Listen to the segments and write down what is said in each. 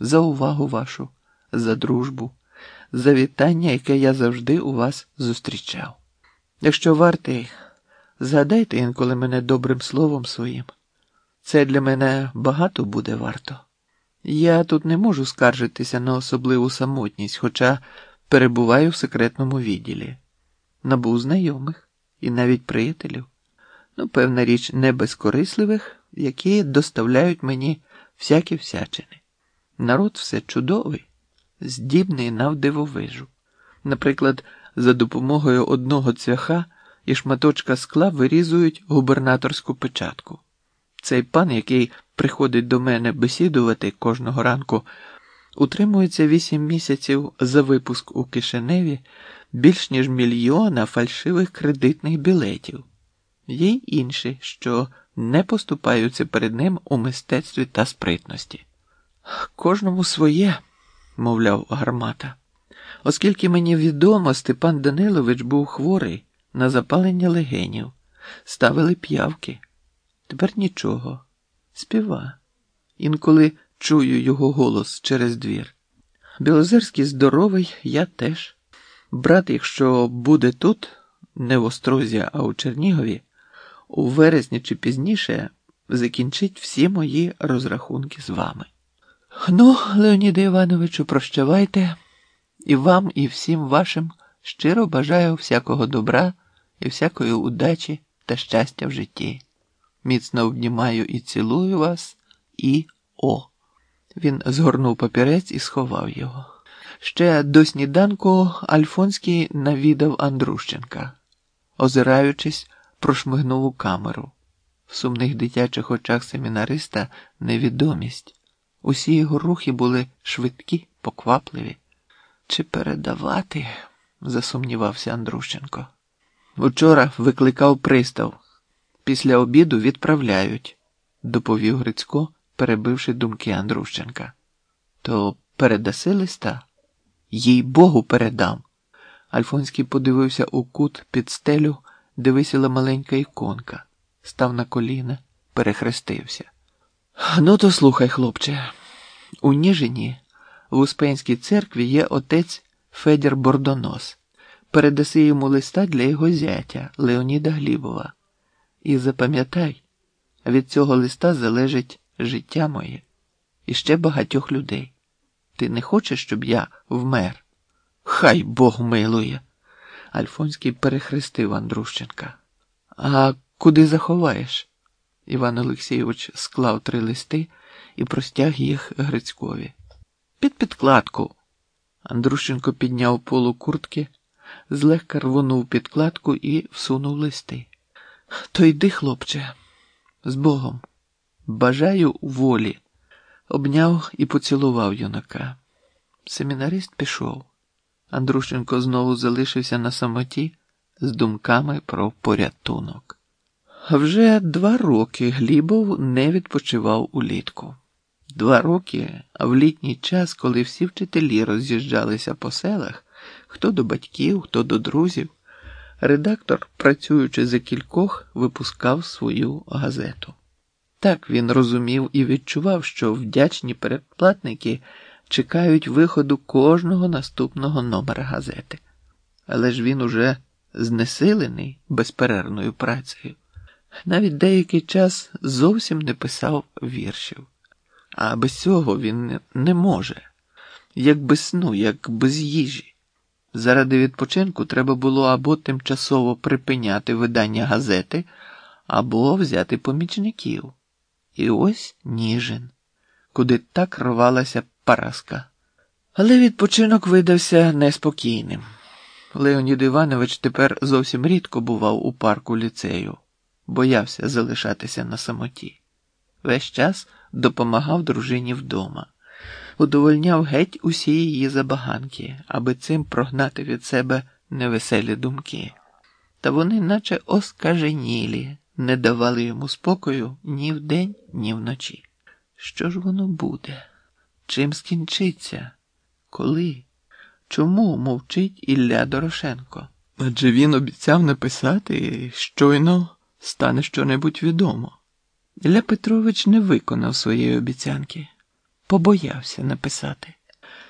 за увагу вашу, за дружбу, за вітання, яке я завжди у вас зустрічав. Якщо вартий, згадайте інколи мене добрим словом своїм. Це для мене багато буде варто. Я тут не можу скаржитися на особливу самотність, хоча перебуваю в секретному відділі, набув знайомих і навіть приятелів, ну, певна річ, не безкорисливих, які доставляють мені всякі всячини. Народ все чудовий, здібний на вдивовижу. Наприклад, за допомогою одного цвяха і шматочка скла вирізують губернаторську печатку. Цей пан, який приходить до мене бесідувати кожного ранку, утримується вісім місяців за випуск у Кишиневі більш ніж мільйона фальшивих кредитних білетів. Є й інші, що не поступаються перед ним у мистецтві та спритності. Кожному своє, мовляв гармата. Оскільки мені відомо, Степан Данилович був хворий на запалення легенів, ставили п'явки. Тепер нічого. Співа. Інколи чую його голос через двір. Білозерський здоровий, я теж. Брат, якщо буде тут, не в Острозі, а у Чернігові, у вересні чи пізніше закінчить всі мої розрахунки з вами. Ну, Леоніде Івановичу, прощавайте, і вам, і всім вашим щиро бажаю всякого добра і всякої удачі та щастя в житті. Міцно обнімаю і цілую вас, і о. Він згорнув папірець і сховав його. Ще до сніданку Альфонський навідав Андрущенка, озираючись, прошмигнув у камеру. В сумних дитячих очах семінариста невідомість. Усі його рухи були швидкі, поквапливі. Чи передавати? засумнівався Андрущенко. Учора викликав пристав. Після обіду відправляють, доповів Грицько, перебивши думки Андрущенка. То передаси листа? Їй Богу передам. Альфонський подивився у кут під стелю, де висіла маленька іконка, став на коліна, перехрестився. Ну, то слухай, хлопче, у Ніжині в Успенській церкві є отець Федір Бордонос. Передаси йому листа для його зятя Леоніда Глібова. І запам'ятай, від цього листа залежить життя моє і ще багатьох людей. Ти не хочеш, щоб я вмер? Хай Бог милує. Альфонський перехрестив Андрущенка. А куди заховаєш? Іван Олексійович склав три листи і простяг їх Грицькові. Під підкладку. Андрущенко підняв полу куртки, злегка рвонув підкладку і всунув листи. То йди, хлопче, з Богом. Бажаю волі. Обняв і поцілував юнака. Семінарист пішов. Андрущенко знову залишився на самоті з думками про порятунок. Вже два роки Глібов не відпочивав улітку. Два роки, а в літній час, коли всі вчителі роз'їжджалися по селах, хто до батьків, хто до друзів, редактор, працюючи за кількох, випускав свою газету. Так він розумів і відчував, що вдячні передплатники чекають виходу кожного наступного номера газети. Але ж він уже знесилений безперервною працею. Навіть деякий час зовсім не писав віршів. А без цього він не може, як без сну, як без їжі. Заради відпочинку треба було або тимчасово припиняти видання газети, або взяти помічників. І ось Ніжин, куди так рвалася Параска. Але відпочинок видався неспокійним. Леонід Іванович тепер зовсім рідко бував у парку ліцею, боявся залишатися на самоті. Весь час допомагав дружині вдома, удовольняв геть усі її забаганки, аби цим прогнати від себе невеселі думки. Та вони, наче оскаженілі, не давали йому спокою ні вдень, ні вночі. Що ж воно буде? Чим скінчиться? Коли? Чому мовчить Ілля Дорошенко? Адже він обіцяв написати щойно стане щонебудь відомо. Ілля Петрович не виконав своєї обіцянки. побоявся написати.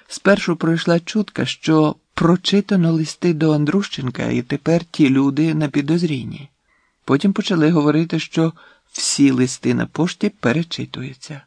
Спершу пройшла чутка, що прочитано листи до Андрущенка, і тепер ті люди на підозрінні. Потім почали говорити, що всі листи на пошті перечитуються.